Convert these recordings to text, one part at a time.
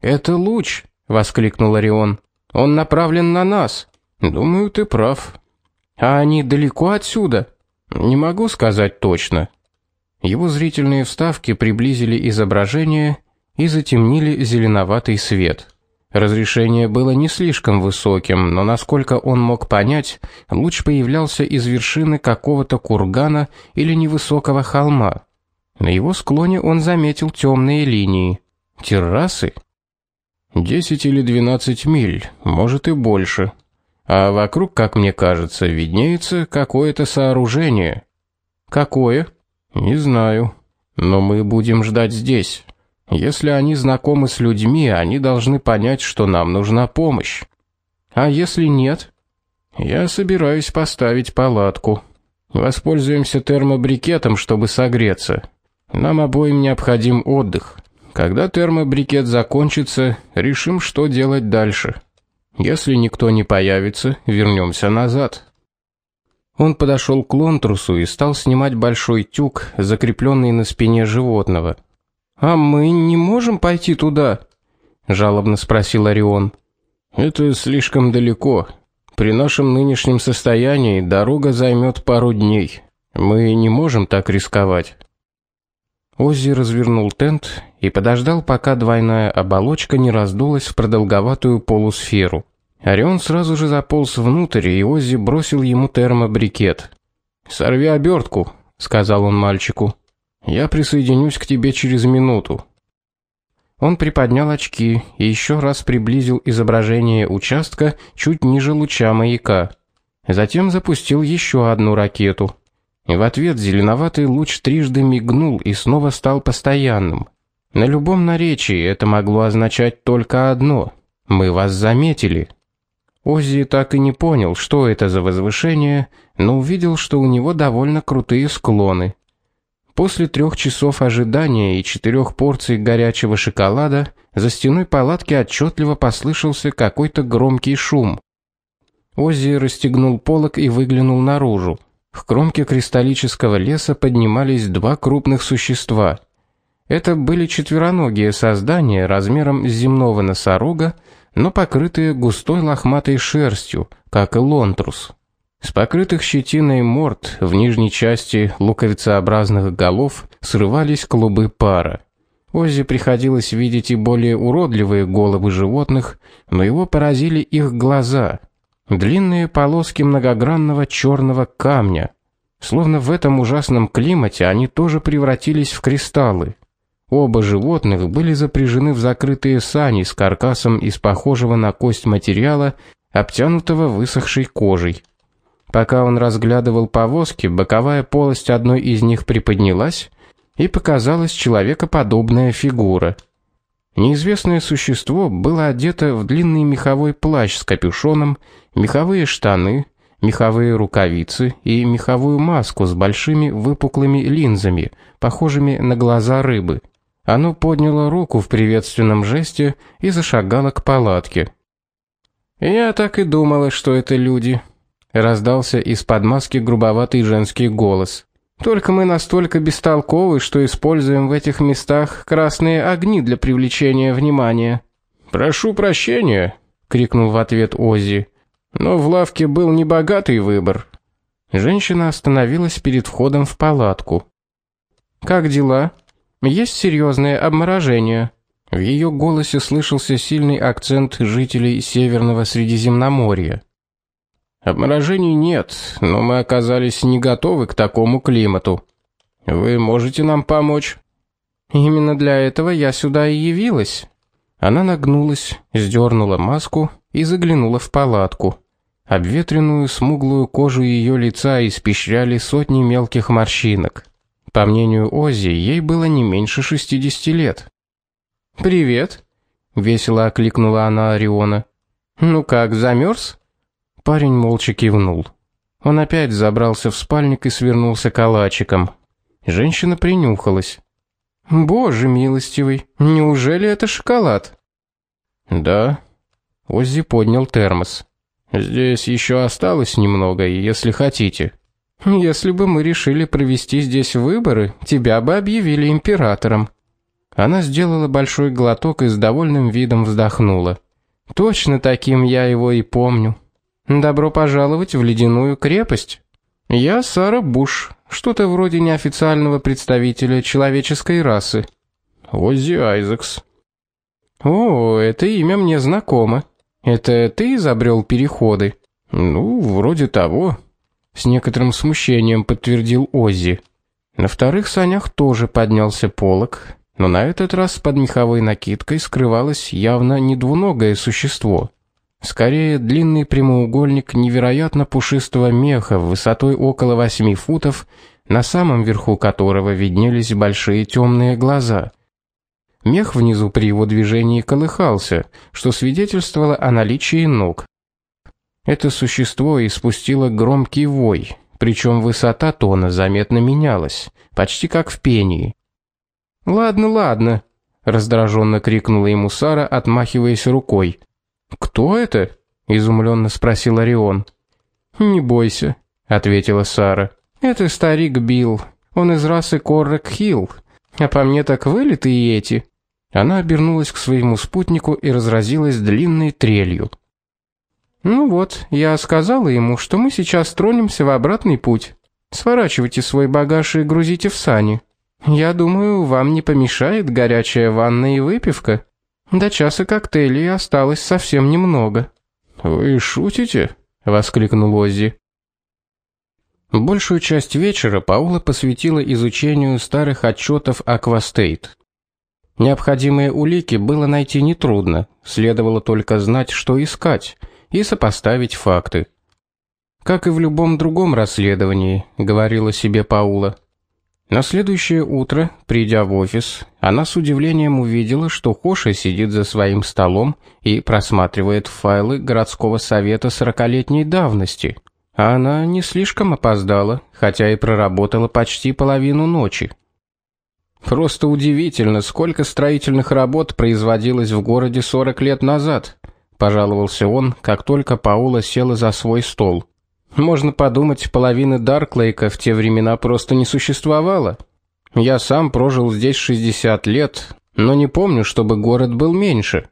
Это луч, воскликнул Орион. Он направлен на нас. Думаю, ты прав. А они далеко отсюда? Не могу сказать точно. Его зрительные вставки приблизили изображение и затемнили зеленоватый свет. Разрешение было не слишком высоким, но насколько он мог понять, луч появлялся из вершины какого-то кургана или невысокого холма. На его склоне он заметил темные линии. Террасы? Десять или двенадцать миль, может и больше. А вокруг, как мне кажется, виднеется какое-то сооружение. Какое? Не знаю. Но мы будем ждать здесь. Если они знакомы с людьми, они должны понять, что нам нужна помощь. А если нет? Я собираюсь поставить палатку. Воспользуемся термобрикетом, чтобы согреться. Нам обоим необходим отдых. Когда термобрикет закончится, решим, что делать дальше. Если никто не появится, вернемся назад. Он подошел к Лонтрусу и стал снимать большой тюк, закрепленный на спине животного. А мы не можем пойти туда, жалобно спросил Орион. Это слишком далеко. При нашем нынешнем состоянии дорога займет пару дней. Мы не можем так рисковать. Оззи развернул тент и подождал, пока двойная оболочка не раздулась в продолговатую полусферу. Орион сразу же заполз внутрь, и Оззи бросил ему термобрикет. "Сорви обертку», — сказал он мальчику. Я присоединюсь к тебе через минуту. Он приподнял очки и еще раз приблизил изображение участка чуть ниже луча маяка. Затем запустил еще одну ракету. И в ответ зеленоватый луч трижды мигнул и снова стал постоянным. На любом наречии это могло означать только одно: мы вас заметили. Оззи так и не понял, что это за возвышение, но увидел, что у него довольно крутые склоны. После трех часов ожидания и четырех порций горячего шоколада за стеной палатки отчетливо послышался какой-то громкий шум. Оззи расстегнул полог и выглянул наружу. В кромке кристаллического леса поднимались два крупных существа. Это были четвероногие создания размером с земного носорога, но покрытые густой лохматой шерстью, как и лонтрус. С покрытых щетиной морд в нижней части луковицеобразных голов срывались клубы пара. Оззи приходилось видеть и более уродливые головы животных, но его поразили их глаза. Длинные полоски многогранного черного камня. Словно в этом ужасном климате они тоже превратились в кристаллы. Оба животных были запряжены в закрытые сани с каркасом из похожего на кость материала, обтянутого высохшей кожей. Пока он разглядывал повозки, боковая полость одной из них приподнялась, и показалась человекоподобная фигура. Неизвестное существо было одето в длинный меховой плащ с капюшоном, меховые штаны, меховые рукавицы и меховую маску с большими выпуклыми линзами, похожими на глаза рыбы. Оно подняло руку в приветственном жесте и зашагало к палатке. Я так и думала, что это люди, раздался из-под маски грубоватый женский голос. Только мы настолько бестолковы, что используем в этих местах красные огни для привлечения внимания. Прошу прощения, крикнул в ответ Оззи. Но в лавке был небогатый выбор. Женщина остановилась перед входом в палатку. Как дела? Есть серьезное обморожение. В ее голосе слышался сильный акцент жителей Северного Средиземноморья. Обморожений нет, но мы оказались не готовы к такому климату. Вы можете нам помочь? Именно для этого я сюда и явилась. Она нагнулась, сдернула маску и заглянула в палатку. Обветренную смуглую кожу ее лица испещряли сотни мелких морщинок. По мнению Ози, ей было не меньше 60 лет. Привет, весело окликнула она Ориона. Ну как, замерз? Парень молча кивнул. Он опять забрался в спальник и свернулся калачиком. Женщина принюхалась. Боже милостивый, неужели это шоколад? Да. Оззи поднял термос. Здесь еще осталось немного, если хотите. Если бы мы решили провести здесь выборы, тебя бы объявили императором. Она сделала большой глоток и с довольным видом вздохнула. Точно таким я его и помню. Добро пожаловать в ледяную крепость. Я Сара Буш, что-то вроде неофициального представителя человеческой расы. Оззи Айзекс. О, это имя мне знакомо. Это ты изобрел переходы? Ну, вроде того, с некоторым смущением подтвердил Оззи. На вторых санях тоже поднялся полог, но на этот раз под меховой накидкой скрывалось явно не двуногое существо. Скорее длинный прямоугольник невероятно пушистого меха высотой около восьми футов, на самом верху которого виднелись большие темные глаза. Мех внизу при его движении колыхался, что свидетельствовало о наличии ног. Это существо испустило громкий вой, причем высота тона заметно менялась, почти как в пении. "Ладно, ладно", раздраженно крикнула ему Сара, отмахиваясь рукой. "Кто это?" изумленно спросил Орион. "Не бойся", ответила Сара. "Это старик Билл. Он из расы Коррек Хилл. А по мне так вылитые эти". Она обернулась к своему спутнику и разразилась длинной трелью. Ну вот, я сказала ему, что мы сейчас тронемся в обратный путь. Сворачивайте свой багаж и грузите в сани. Я думаю, вам не помешает горячая ванна и выпивка. До часа коктейлей осталось совсем немного. Вы шутите? воскликнул Оззи. Большую часть вечера Паула посвятила изучению старых отчетов Аквастейт. Необходимые улики было найти нетрудно, следовало только знать, что искать и сопоставить факты. Как и в любом другом расследовании, говорила себе Паула. На следующее утро, придя в офис, она с удивлением увидела, что Хоша сидит за своим столом и просматривает файлы городского совета сорокалетней давности. А она не слишком опоздала, хотя и проработала почти половину ночи. Просто удивительно, сколько строительных работ производилось в городе 40 лет назад, пожаловался он, как только Паула села за свой стол. Можно подумать, половины Дарклейка в те времена просто не существовало. Я сам прожил здесь 60 лет, но не помню, чтобы город был меньше.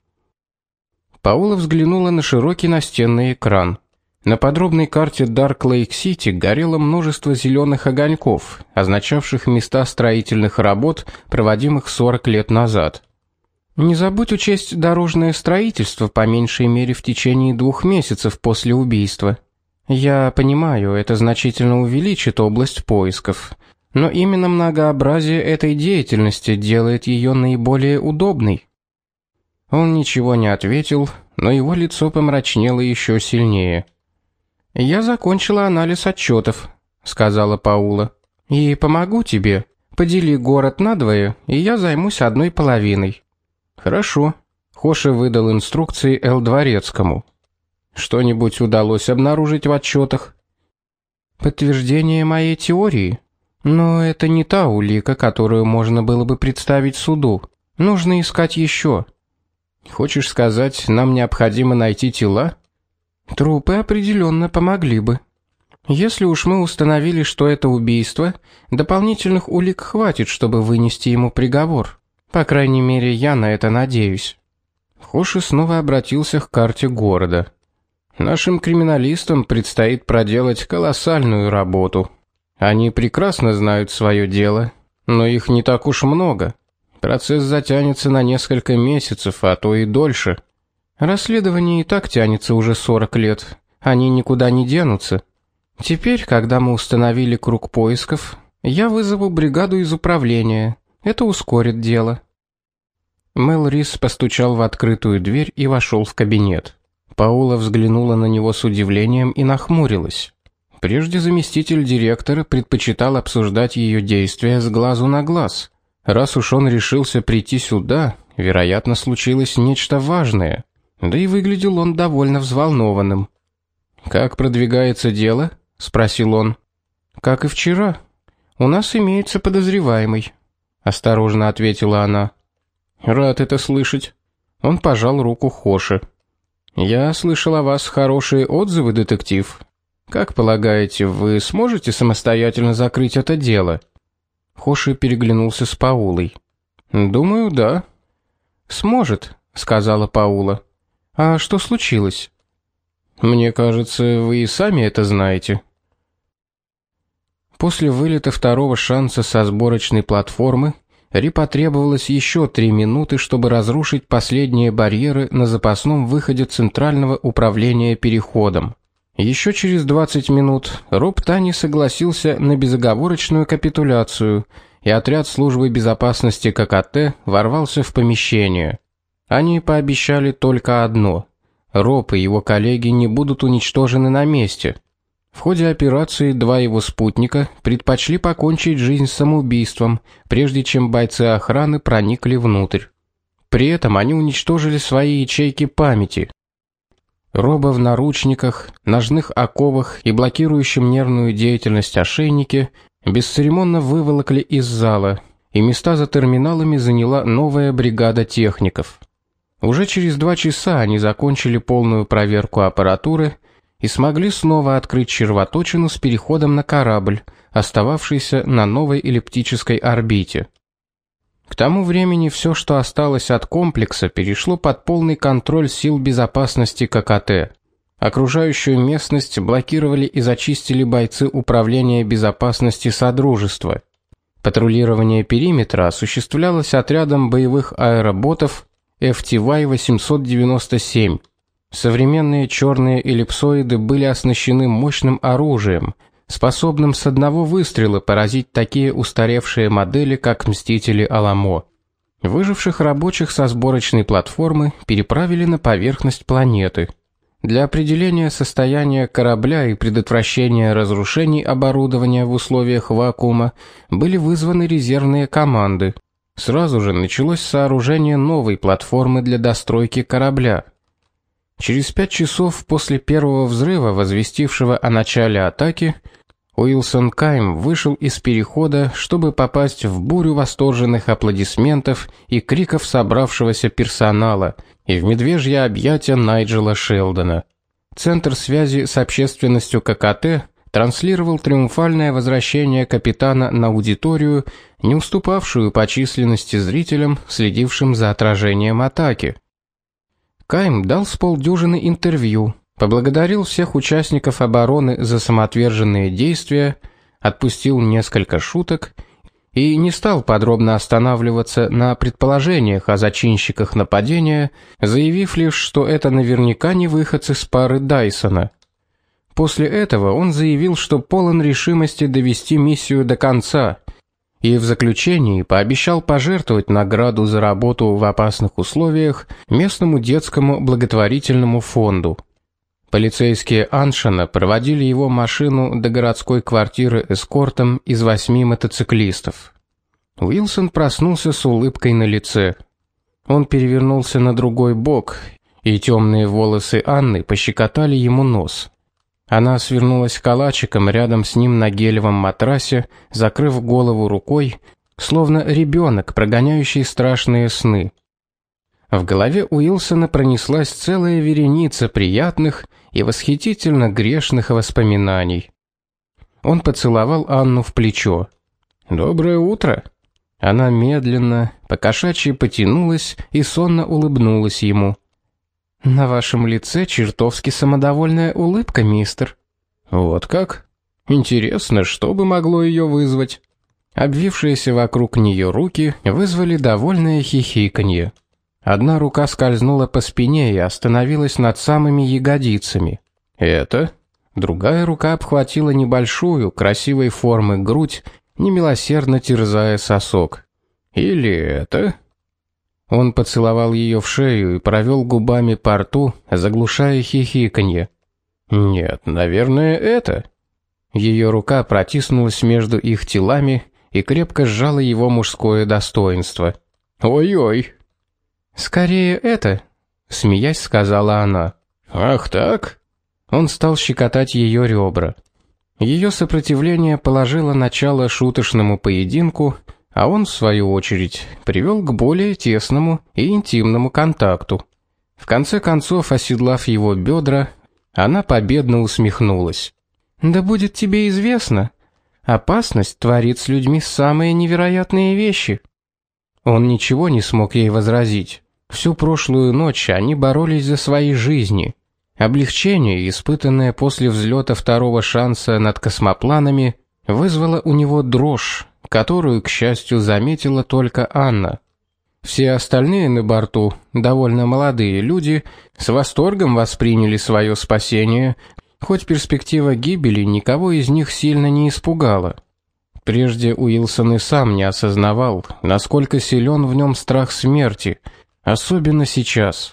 Паула взглянула на широкий настенный экран. На подробной карте Дарклейк-Сити горело множество зеленых огоньков, означавших места строительных работ, проводимых 40 лет назад. Не забудь учесть дорожное строительство по меньшей мере в течение двух месяцев после убийства. Я понимаю, это значительно увеличит область поисков, но именно многообразие этой деятельности делает ее наиболее удобной. Он ничего не ответил, но его лицо помрачнело еще сильнее. Я закончила анализ отчетов, сказала Паула. И помогу тебе. Подели город на двое, и я займусь одной половиной. Хорошо. Хоша выдал инструкции Эл Дворецкому. Что-нибудь удалось обнаружить в отчетах? Подтверждение моей теории. Но это не та улика, которую можно было бы представить суду. Нужно искать еще. Хочешь сказать, нам необходимо найти тела? Трупы определенно помогли бы. Если уж мы установили, что это убийство, дополнительных улик хватит, чтобы вынести ему приговор. По крайней мере, я на это надеюсь. Хоши снова обратился к карте города. Нашим криминалистам предстоит проделать колоссальную работу. Они прекрасно знают свое дело, но их не так уж много. Процесс затянется на несколько месяцев, а то и дольше. Расследование и так тянется уже 40 лет. Они никуда не денутся. Теперь, когда мы установили круг поисков, я вызову бригаду из управления. Это ускорит дело. Мел Рис постучал в открытую дверь и вошел в кабинет. Паула взглянула на него с удивлением и нахмурилась. Прежде заместитель директора предпочитал обсуждать ее действия с глазу на глаз. Раз уж он решился прийти сюда, вероятно, случилось нечто важное. Да и выглядел он довольно взволнованным. Как продвигается дело? спросил он. Как и вчера. У нас имеется подозреваемый осторожно ответила она. Рад это слышать. Он пожал руку Хоши. Я слышал о вас хорошие отзывы, детектив. Как полагаете, вы сможете самостоятельно закрыть это дело? Хоши переглянулся с Паулой. Думаю, да. Сможет, сказала Паула. А что случилось? Мне кажется, вы и сами это знаете. После вылета второго шанса со сборочной платформы Ри потребовалось еще три минуты, чтобы разрушить последние барьеры на запасном выходе центрального управления переходом. Еще через 20 минут Роб Тани согласился на безоговорочную капитуляцию, и отряд службы безопасности ККТ ворвался в помещение. Они пообещали только одно: Роб и его коллеги не будут уничтожены на месте. В ходе операции два его спутника предпочли покончить жизнь самоубийством, прежде чем бойцы охраны проникли внутрь. При этом они уничтожили свои ячейки памяти. Роба в наручниках, ножных оковах и блокирующем нервную деятельность ошейнике бесцеремонно выволокли из зала, и места за терминалами заняла новая бригада техников. Уже через два часа они закончили полную проверку аппаратуры и смогли снова открыть червоточину с переходом на корабль, остававшийся на новой эллиптической орбите. К тому времени все, что осталось от комплекса, перешло под полный контроль сил безопасности ККТ. Окружающую местность блокировали и зачистили бойцы управления безопасности содружества. Патрулирование периметра осуществлялось отрядом боевых аэроботов FTY-897. Современные черные эллипсоиды были оснащены мощным оружием, способным с одного выстрела поразить такие устаревшие модели, как Мстители Аламо. Выживших рабочих со сборочной платформы переправили на поверхность планеты. Для определения состояния корабля и предотвращения разрушений оборудования в условиях вакуума были вызваны резервные команды. Сразу же началось сооружение новой платформы для достройки корабля. Через пять часов после первого взрыва, возвестившего о начале атаки, Уилсон Кайм вышел из перехода, чтобы попасть в бурю восторженных аплодисментов и криков собравшегося персонала и в медвежье объятия Найджела Шелдона. Центр связи с общественностью ККТ транслировал триумфальное возвращение капитана на аудиторию, не уступавшую по численности зрителям, следившим за отражением атаки. Кайм дал с полдюжины интервью, поблагодарил всех участников обороны за самоотверженные действия, отпустил несколько шуток и не стал подробно останавливаться на предположениях о зачинщиках нападения, заявив лишь, что это наверняка не выходцы с пары Дайсона. После этого он заявил, что полон решимости довести миссию до конца и в заключении пообещал пожертвовать награду за работу в опасных условиях местному детскому благотворительному фонду. Полицейские Аншана проводили его машину до городской квартиры эскортом из восьми мотоциклистов. Уилсон проснулся с улыбкой на лице. Он перевернулся на другой бок, и темные волосы Анны пощекотали ему нос. Она свернулась калачиком рядом с ним на гелевом матрасе, закрыв голову рукой, словно ребенок, прогоняющий страшные сны. В голове Уилсона пронеслась целая вереница приятных и восхитительно грешных воспоминаний. Он поцеловал Анну в плечо. Доброе утро. Она медленно, покошачьи потянулась и сонно улыбнулась ему. На вашем лице чертовски самодовольная улыбка, мистер. Вот как? Интересно, что бы могло ее вызвать? Обвившиеся вокруг нее руки вызвали довольное хихиканье. Одна рука скользнула по спине и остановилась над самыми ягодицами. Это другая рука обхватила небольшую, красивой формы грудь, немилосердно терзая сосок. Или это он поцеловал ее в шею и провел губами по рту, заглушая хихиканье. Нет, наверное, это. Ее рука протиснулась между их телами и крепко сжала его мужское достоинство. Ой-ой. Скорее это, смеясь, сказала она. Ах так? Он стал щекотать ее ребра. Ее сопротивление положило начало шуточному поединку, а он в свою очередь привел к более тесному и интимному контакту. В конце концов, оседлав его бедра, она победно усмехнулась. Да будет тебе известно, опасность творит с людьми самые невероятные вещи. Он ничего не смог ей возразить. Всю прошлую ночь они боролись за свои жизни. Облегчение, испытанное после взлета второго шанса над космопланами, вызвало у него дрожь, которую, к счастью, заметила только Анна. Все остальные на борту, довольно молодые люди, с восторгом восприняли свое спасение, хоть перспектива гибели никого из них сильно не испугала. Прежде Уилсон и сам не осознавал, насколько силен в нем страх смерти, особенно сейчас.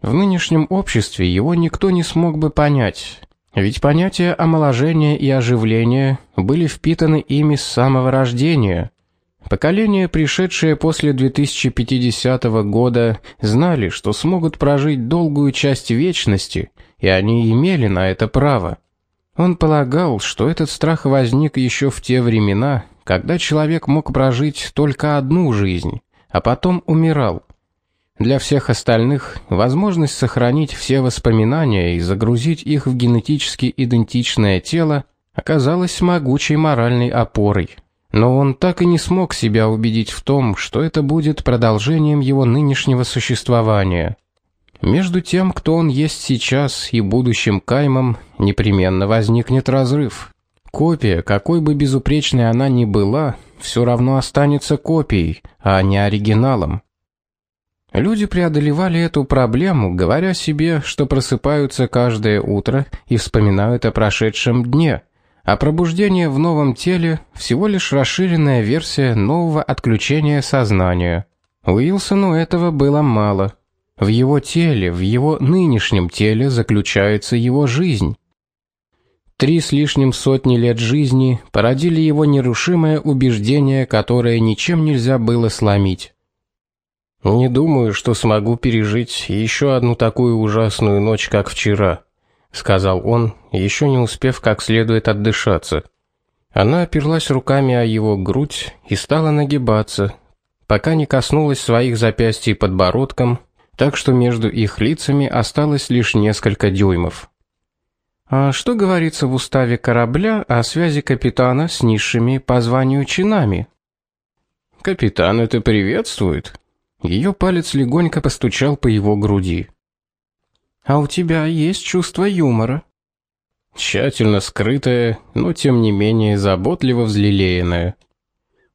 В нынешнем обществе его никто не смог бы понять, ведь понятия омоложения и оживления были впитаны ими с самого рождения. Поколения, пришедшие после 2050 года, знали, что смогут прожить долгую часть вечности, и они имели на это право. Он полагал, что этот страх возник еще в те времена, когда человек мог прожить только одну жизнь, а потом умирал. Для всех остальных возможность сохранить все воспоминания и загрузить их в генетически идентичное тело оказалась могучей моральной опорой. Но он так и не смог себя убедить в том, что это будет продолжением его нынешнего существования. Между тем, кто он есть сейчас, и будущим Каймом, непременно возникнет разрыв. Копия, какой бы безупречной она ни была, все равно останется копией, а не оригиналом. Люди преодолевали эту проблему, говоря себе, что просыпаются каждое утро и вспоминают о прошедшем дне, а пробуждение в новом теле всего лишь расширенная версия нового отключения сознания. Уилсону этого было мало. В его теле, в его нынешнем теле заключается его жизнь. Три с лишним сотни лет жизни породили его нерушимое убеждение, которое ничем нельзя было сломить. Не думаю, что смогу пережить еще одну такую ужасную ночь, как вчера, сказал он, еще не успев как следует отдышаться. Она оперлась руками о его грудь и стала нагибаться, пока не коснулась своих запястий подбородком, так что между их лицами осталось лишь несколько дюймов. А что говорится в уставе корабля о связи капитана с низшими по званию чинами? Капитан это приветствует, ее палец легонько постучал по его груди. А у тебя есть чувство юмора? Тщательно скрытое, но тем не менее заботливо взлелеянное.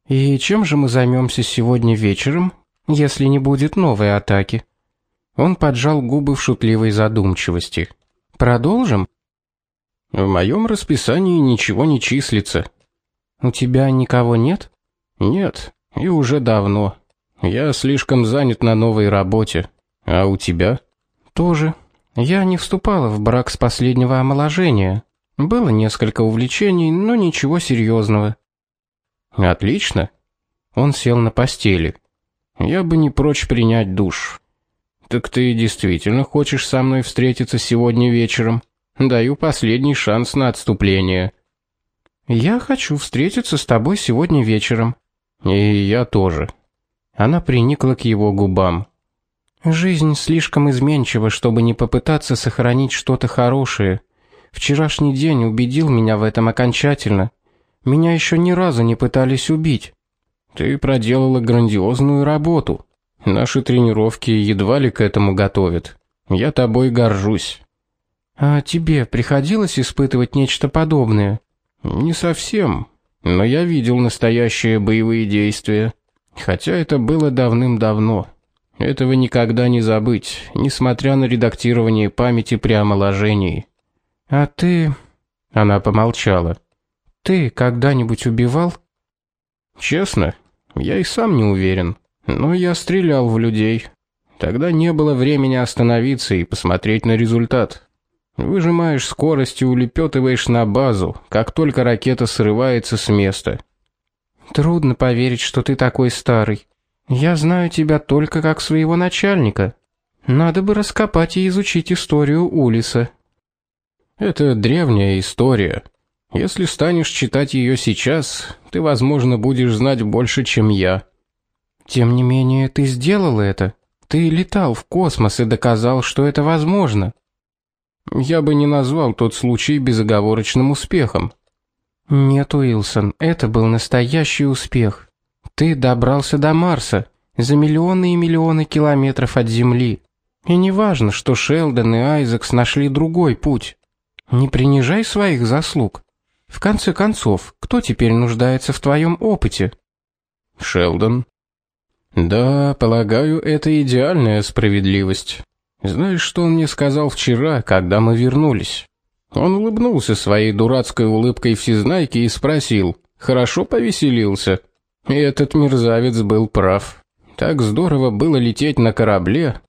И чем же мы займемся сегодня вечером, если не будет новой атаки? Он поджал губы в шутливой задумчивости. Продолжим? В моем расписании ничего не числится. У тебя никого нет? Нет, и уже давно. Я слишком занят на новой работе. А у тебя? Тоже. Я не вступала в брак с последнего омоложения. Было несколько увлечений, но ничего серьезного. Отлично. Он сел на постели. Я бы не прочь принять душ. Так ты действительно хочешь со мной встретиться сегодня вечером? Даю последний шанс на отступление. Я хочу встретиться с тобой сегодня вечером. И я тоже. Она приникла к его губам. Жизнь слишком изменчива, чтобы не попытаться сохранить что-то хорошее. Вчерашний день убедил меня в этом окончательно. Меня еще ни разу не пытались убить. Ты проделала грандиозную работу. Наши тренировки едва ли к этому готовят. Я тобой горжусь. А тебе приходилось испытывать нечто подобное? Не совсем, но я видел настоящие боевые действия. Хотя это было давным-давно. Этого никогда не забыть, несмотря на редактирование памяти при омоложении. А ты, она помолчала. Ты когда-нибудь убивал? Честно, я и сам не уверен, но я стрелял в людей. Тогда не было времени остановиться и посмотреть на результат. Выжимаешь скорость и улепетываешь на базу, как только ракета срывается с места. Трудно поверить, что ты такой старый. Я знаю тебя только как своего начальника. Надо бы раскопать и изучить историю Улиса. Это древняя история. Если станешь читать ее сейчас, ты, возможно, будешь знать больше, чем я. Тем не менее, ты сделал это. Ты летал в космос и доказал, что это возможно. Я бы не назвал тот случай безоговорочным успехом. Нет, Уилсон, это был настоящий успех. Ты добрался до Марса, за миллионы и миллионы километров от Земли. И не важно, что Шелдон и Айзекс нашли другой путь. Не принижай своих заслуг. В конце концов, кто теперь нуждается в твоем опыте? Шелдон. Да, полагаю, это идеальная справедливость. Знаешь, что он мне сказал вчера, когда мы вернулись? Он улыбнулся своей дурацкой улыбкой всезнайки и спросил: "Хорошо повеселился?" И этот мерзавец был прав. Так здорово было лететь на корабле.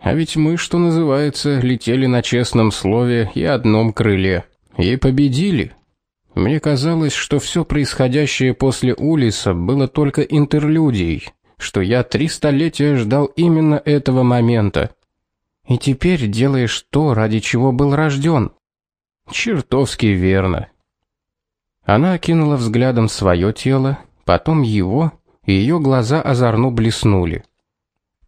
А ведь мы, что называется, летели на честном слове и одном крыле и победили. Мне казалось, что все происходящее после Улиса было только интерлюдией, что я три столетия ждал именно этого момента. И теперь делаешь то, ради чего был рожден. Чертовски верно. Она окинула взглядом свое тело, потом его, и ее глаза озорно блеснули.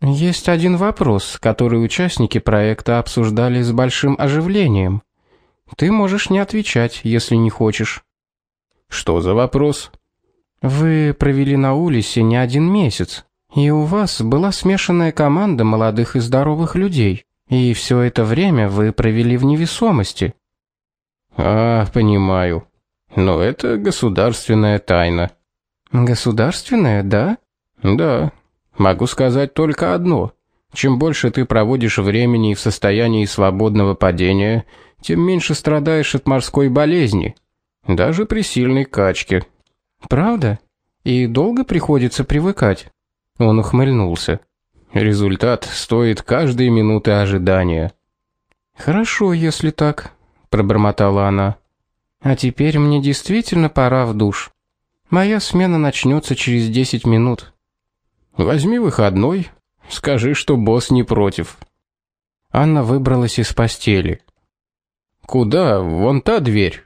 Есть один вопрос, который участники проекта обсуждали с большим оживлением. Ты можешь не отвечать, если не хочешь. Что за вопрос? Вы провели на улице не один месяц, и у вас была смешанная команда молодых и здоровых людей, и все это время вы провели в невесомости. А, понимаю. Но это государственная тайна. Государственная, да? Да. Могу сказать только одно: чем больше ты проводишь времени в состоянии свободного падения, тем меньше страдаешь от морской болезни, даже при сильной качке. Правда? И долго приходится привыкать? Он ухмыльнулся. Результат стоит каждой минуты ожидания. Хорошо, если так, пробормотала она. А теперь мне действительно пора в душ. Моя смена начнется через десять минут. Возьми выходной, скажи, что босс не против. Анна выбралась из постели. Куда? Вон та дверь.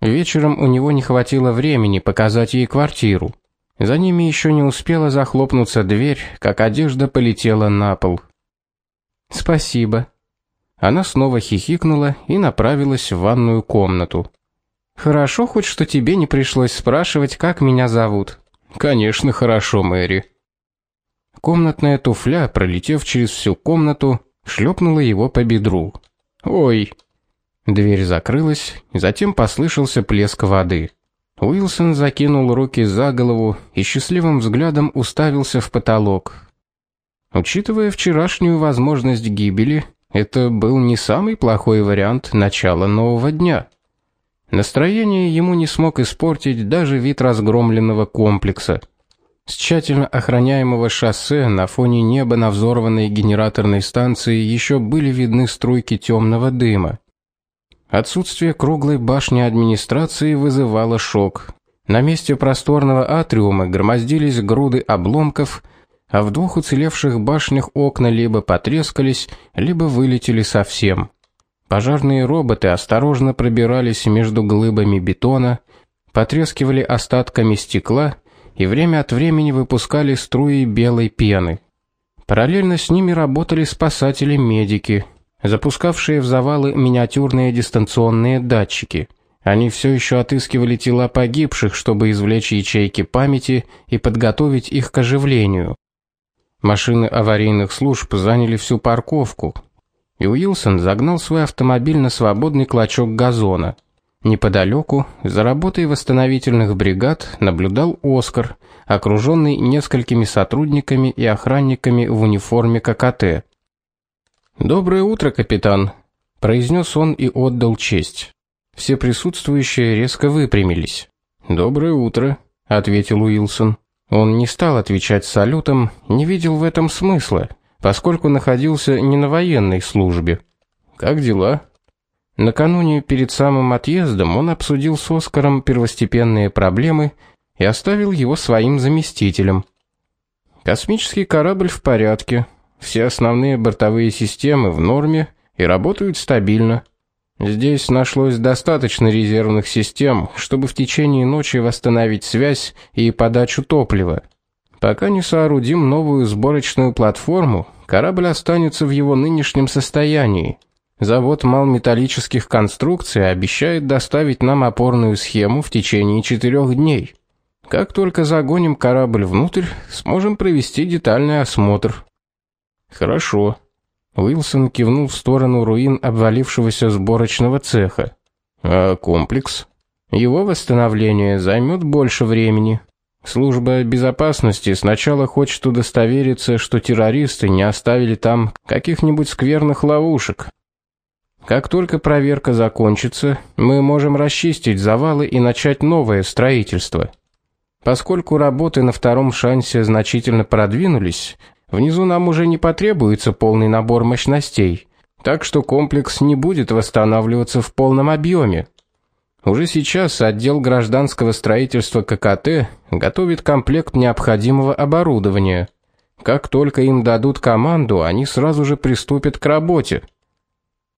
Вечером у него не хватило времени показать ей квартиру. За ними еще не успела захлопнуться дверь, как одежда полетела на пол. Спасибо. Она снова хихикнула и направилась в ванную комнату. Хорошо хоть что тебе не пришлось спрашивать, как меня зовут. Конечно, хорошо, Мэри. Комнатная туфля, пролетев через всю комнату, шлепнула его по бедру. Ой. Дверь закрылась, затем послышался плеск воды. Уилсон закинул руки за голову и счастливым взглядом уставился в потолок. Учитывая вчерашнюю возможность гибели, это был не самый плохой вариант начала нового дня. Настроение ему не смог испортить даже вид разгромленного комплекса. С тщательно охраняемого шоссе на фоне неба на взорванной генераторной станции еще были видны струйки темного дыма. Отсутствие круглой башни администрации вызывало шок. На месте просторного атриума громоздились груды обломков, а в двух уцелевших башнях окна либо потрескались, либо вылетели совсем. Пожарные роботы осторожно пробирались между глыбами бетона, потрескивали остатками стекла и время от времени выпускали струи белой пены. Параллельно с ними работали спасатели-медики, запускавшие в завалы миниатюрные дистанционные датчики. Они все еще отыскивали тела погибших, чтобы извлечь ячейки памяти и подготовить их к оживлению. Машины аварийных служб заняли всю парковку, и Уилсон загнал свой автомобиль на свободный клочок газона. Неподалеку, за работой восстановительных бригад, наблюдал Оскар, окруженный несколькими сотрудниками и охранниками в униформе ККТ. "Доброе утро, капитан", произнес он и отдал честь. Все присутствующие резко выпрямились. "Доброе утро", ответил Уилсон. Он не стал отвечать салютом, не видел в этом смысла поскольку находился не на военной службе. Как дела? Накануне перед самым отъездом он обсудил с Оскаром первостепенные проблемы и оставил его своим заместителем. Космический корабль в порядке. Все основные бортовые системы в норме и работают стабильно. Здесь нашлось достаточно резервных систем, чтобы в течение ночи восстановить связь и подачу топлива. Пока не соорудим новую сборочную платформу, корабль останется в его нынешнем состоянии. Завод малметаллических конструкций обещает доставить нам опорную схему в течение четырех дней. Как только загоним корабль внутрь, сможем провести детальный осмотр. Хорошо. Уилсон кивнул в сторону руин обвалившегося сборочного цеха. А комплекс? Его восстановление займет больше времени. Служба безопасности сначала хочет удостовериться, что террористы не оставили там каких-нибудь скверных ловушек. Как только проверка закончится, мы можем расчистить завалы и начать новое строительство. Поскольку работы на втором шансе значительно продвинулись, внизу нам уже не потребуется полный набор мощностей, так что комплекс не будет восстанавливаться в полном объеме. Уже сейчас отдел гражданского строительства ККТ готовит комплект необходимого оборудования. Как только им дадут команду, они сразу же приступят к работе.